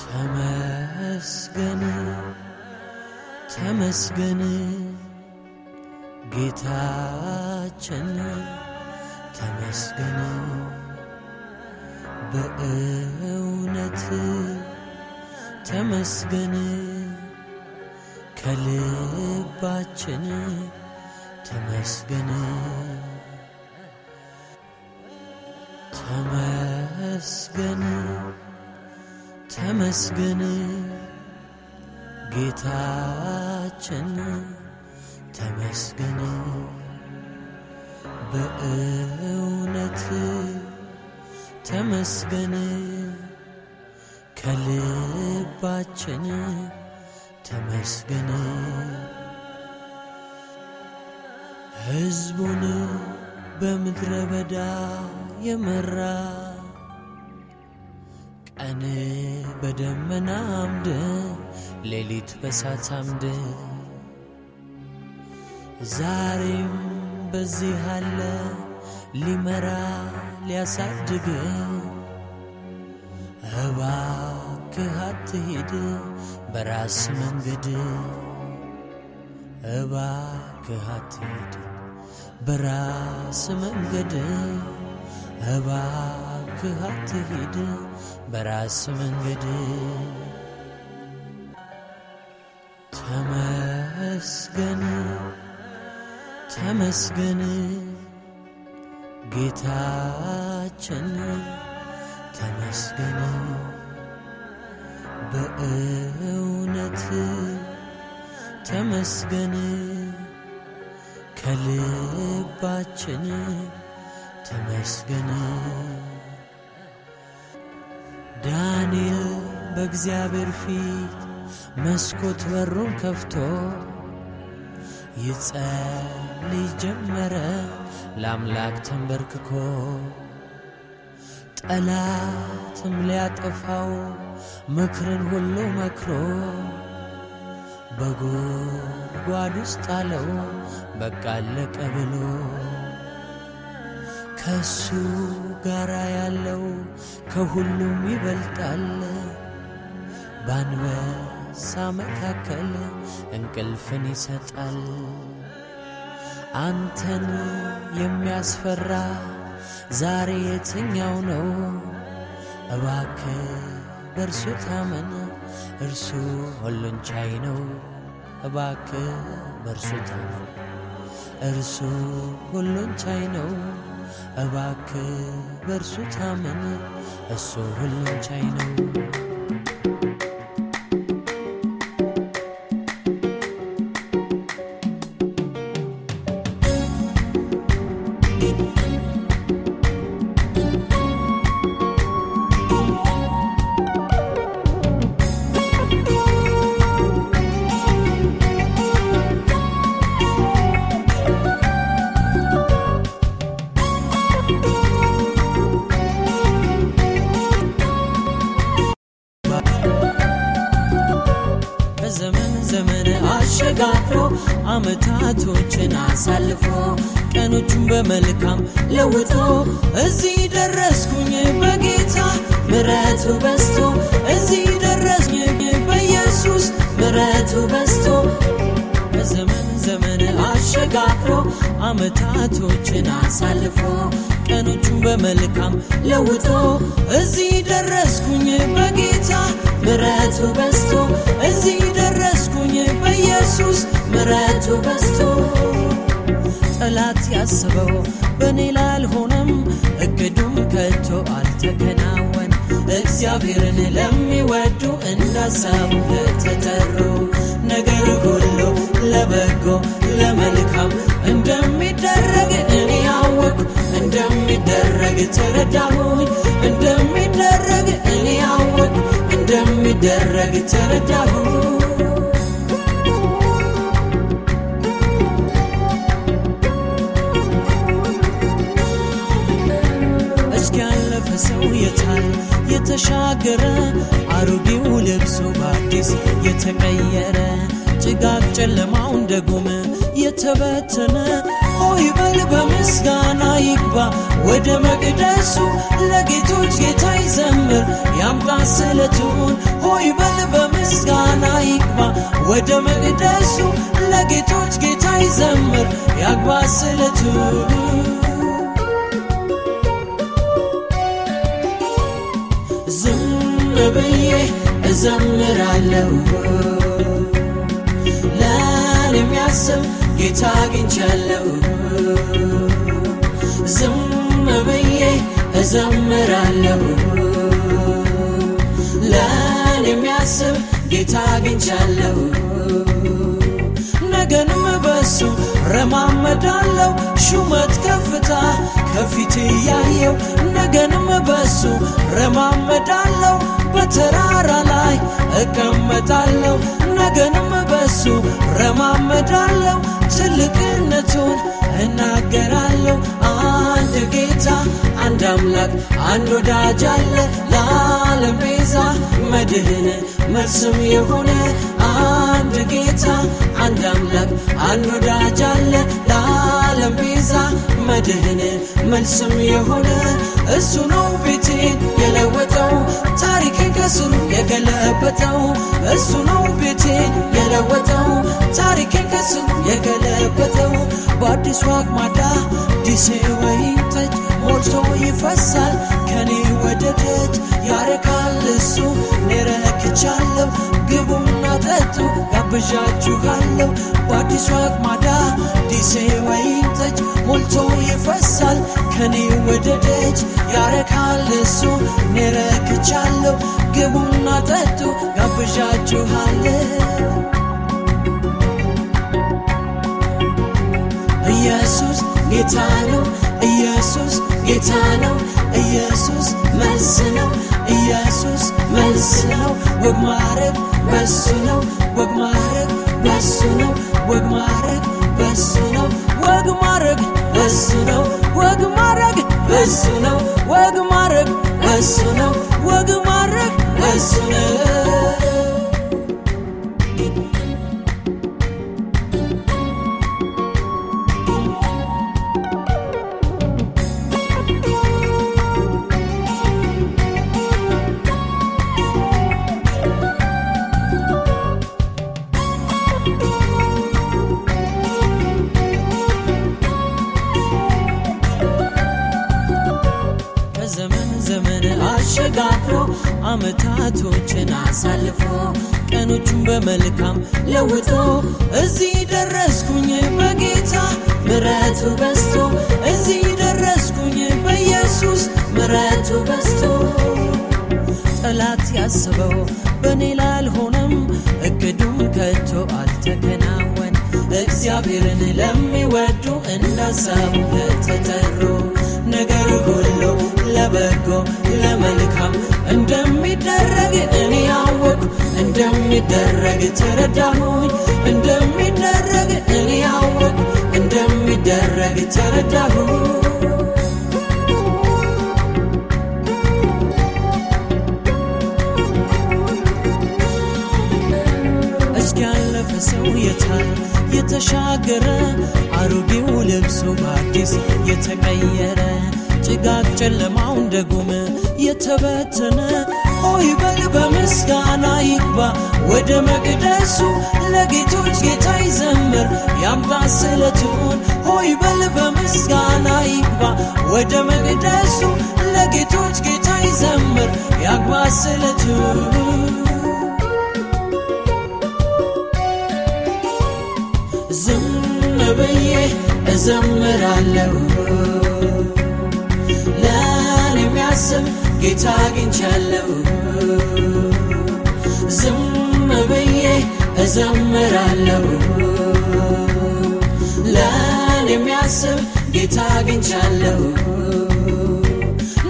ተመስገን ተመስገን ጌታችን ተመስገን በእውነት ተመስገን ከልባችን ተመስገን ተመስገን ተመስገን። ጌታችን ተመስገን። በእውነት ተመስገን። ከልባችን ተመስገን። ሕዝቡን በምድረ በዳ የመራ ቀን በደመና አምድ ሌሊት በሳት አምድ። ዛሬም በዚህ አለ ሊመራ ሊያሳድግ። እባክህ አትሂድ በራስ መንገድ። እባክህ አትሂድ በራስ መንገድ እባክህ አትሂድ በራስ መንገድ ተመስገን ተመስገን። ጌታችን ተመስገን። በእውነት ተመስገን። ከልባችን ተመስገን ዳንኤል በእግዚአብሔር ፊት መስኮት በሩን ከፍቶ ይጸልይ ጀመረ። ለአምላክ ተንበርክኮ ጠላትም ሊያጠፋው ምክርን ሁሉ መክሮ በጉድጓድ ውስጥ አለው። በቃ አለቀ ብሎ ከሱ ጋራ ያለው ከሁሉም ይበልጣል። በአንበሳ መካከል እንቅልፍን ይሰጣል። አንተን የሚያስፈራ ዛሬ የትኛው ነው? እባክ በእርሱ ታመን እርሱ ሁሉን ቻይ ነው። እባክ በእርሱ ታመን እርሱ ሁሉን ቻይ ነው እባክ በእርሱ ታመን። እሱ ሁሉን ቻይ ነው አሳልፎ ቀኖቹን በመልካም ለውጦ እዚህ ደረስኩኝ በጌታ ምረቱ በስቶ እዚህ ደረስኩኝ በኢየሱስ ምረቱ በስቶ ከዘመን ዘመን አሸጋግሮ አመታቶችን አሳልፎ ቀኖቹን በመልካም ለውጦ እዚህ ደረስኩኝ በጌታ ምረቱ በስቶ እዚህ ደረስኩኝ በኢየሱስ ምረቱ በስቶ ጠላት ያስበው በእኔ ላይ አልሆነም እቅዱም ከቶ አልተከናወን እግዚአብሔርን ለሚወዱ እንዳሳቡ ለተጠሩ ነገር ሁሉ ለበጎ ለመልካም እንደሚደረግ እኔ ያወቅኩ እንደሚደረግ ተረዳሁኝ እንደሚደረግ እኔ ያወቅኩ እንደሚደረግ ተረዳሁ የታል? የተሻገረ? አሮጌው ልብሱ በአዲስ የተቀየረ? ጭጋግ ጨለማው እንደ ጉም የተበተነ? ሆይ በል በምስጋና ይግባ! ወደ መቅደሱ ለጌቶች ጌታ ይዘምር! ያምጣ ስለቱን ሆይ በል በምስጋና ይግባ! ወደ መቅደሱ ለጌቶች ጌታ ይዘምር! ያግባ ስለቱን እዘምራለሁ። ለኔ የሚያስብ ጌታ አግኝቻለሁ። ዝም ብዬ እዘምራለሁ። ለኔ የሚያስብ ጌታ አግኝቻለሁ። ነገንም በሱ ረማመዳለው ሹመት ከፍታ ከፊት ያየው ነገንም በሱ ረማመዳለው በተራራ ላይ እቀመጣለሁ ነገንም በሱ ረማመዳለው ትልቅነቱን እናገራለሁ። አንድ ጌታ አንድ አምላክ አንድ ወዳጅ አለ ለዓለም ቤዛ መድህን መልስም የሆነ አንድ ጌታ አንድ አምላክ አንድ ወዳጅ አለ ለዓለም ቤዛ። መድህን መልስም የሆነ እሱ ነው ቤቴን የለወጠው። ታሪኬን ከስሩ የገለበጠው እሱ ነው ቤቴን የለወጠው። ታሪኬን ከስሩ የገለበጠው በአዲሱ አቁማዳ አዲሴ ጠጅ ሞልቶ ይፈሳል ከኔ ወደ ደጅ ያረካል። እሱ እኔ ረክቻለሁ ግቡና ጠጡ ጋብዣችኋለሁ። በአዲሱ አቅማዳ ዲሴ ወይን ጠጅ ሞልቶ ይፈሳል ከኔ ወደ ደጅ ያረካል። እሱ ኔረክቻለሁ ግቡና ጠጡ ጋብዣችኋለሁ። ኢየሱስ ጌታ ነው ኢየሱስ ጌታ ነው ኢየሱስ መልስ ነው ኢየሱስ መልስ ነው ወግ ማረግ በሱ ነው ወግ ማረግ በሱ ነው ወግ ማረግ በሱ ነው ወግ ማረግ በሱ ነው ወግ ማረግ በሱ ነው ወግ ማረግ በሱ ነው ወግ ማረግ በሱ ነው ከዘመን ዘመን አሸጋግሮ አመታቶችን አሳልፎ ቀኖቹን በመልካም ለውጦ እዚህ ደረስኩኝ በጌታ ምረቱ በስቶ እዚህ ደረስኩኝ በኢየሱስ ምረቱ በስቶ ጠላት ያስበው በእኔ ላይ አልሆነም እቅዱም ከቶ አልተከናወን። እግዚአብሔርን ለሚወዱ እንዳሳቡ ለተጠሩ ነገር ሁሉ ለበጎ ለመልካም እንደሚደረግ እኔ ያወቅኩ እንደሚደረግ ተረዳሁኝ እንደሚደረግ እኔ ያወቅኩ እንደሚደረግ ተረዳሁኝ። ሰው የታል የተሻገረ አሮጌው ልብሱ በአዲስ የተቀየረ ጭጋግ ጨለማው እንደ ጉም የተበተነ። ሆይ በል በምስጋና ይግባ ወደ መቅደሱ ለጌቶች ጌታ ይዘምር። ያምጣ ስለቱን ሆይ በል በምስጋና ይግባ ወደ መቅደሱ ለጌቶች ጌታ ይዘምር። ያግባ ስለቱን ዝም ብዬ እዘምራለሁ የሚያስብ ጌታ አግኝቻለሁ። ዝም ብዬ እዘምራለሁ። ለኔ የሚያስብ ጌታ አግኝቻለሁ።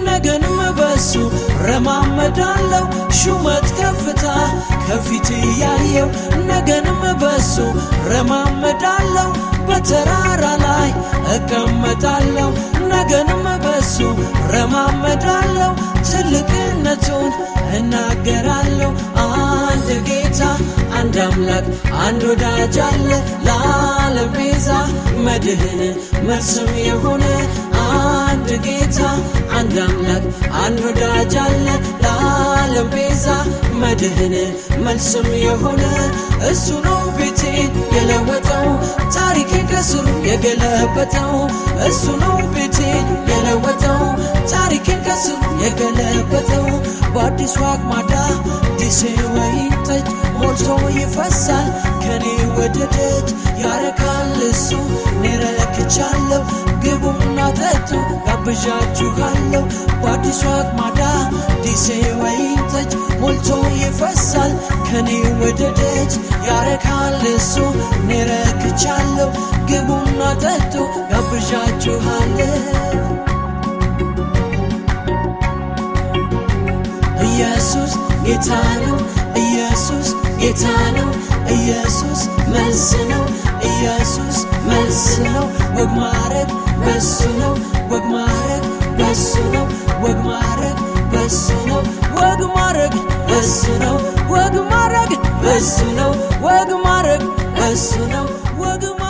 ነገንም በሱ ረማመዳለው ሹመት ከፍታ ከፊት ያየው ነገንም በሱ ረማመዳለው በተራራ ላይ እቀመጣለሁ ነገንም በሱ ረማመዳለው ትልቅነቱን እናገራለሁ። አንድ ጌታ አንድ አምላክ አንድ ወዳጅ አለ። ለዓለም ቤዛ መድህን መልስም የሆነ አንድ ጌታ አንድ አምላክ አንድ ወዳጅ አለ ለዓለም ቤዛ። መድህን መልስም የሆነ እሱ ነው ቤቴን የለወጠው። ታሪኬን ከስሩ የገለበጠው እሱ ነው ቤቴን የለወጠው። ታሪኬን ከስሩ የገለበጠው በአዲሱ አቅማዳ ዲሴ ወይን ጠጅ ሞልቶ ይፈሳል። ከኔ ወደ ደጅ ያረካል እሱ። እኔ ግቡና ጠጡ ጋብዣችኋለሁ። በአዲሱ አቁማዳ አዲሴ ወይን ጠጅ ሞልቶ ይፈሳል። ከኔ ወደ ደጅ ያረካል እሱ። እኔ ግቡና ጠጡ ጋብዣችኋለሁ ጌታ ነው ኢየሱስ ጌታ ነው ኢየሱስ መልስ ነው ኢየሱስ መልስ ነው ወግ ማረግ በሱ ነው ወግ ማረግ በሱ ነው ወግ ማረግ በሱ ነው ወግ ማረግ በሱ ነው ወግ ማረግ በሱ ነው ወግ ማረግ በሱ ነው ወግ ማረግ በሱ ነው